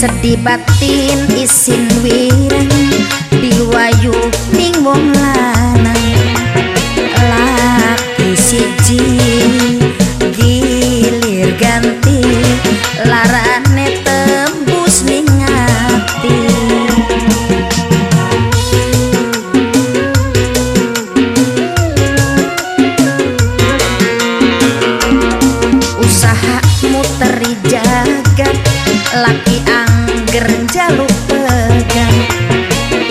sedih batin isin wireng diwayu ning wong lanang. air jaluk pegang.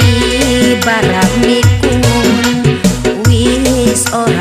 Ibarat mikun wis ora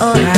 horas.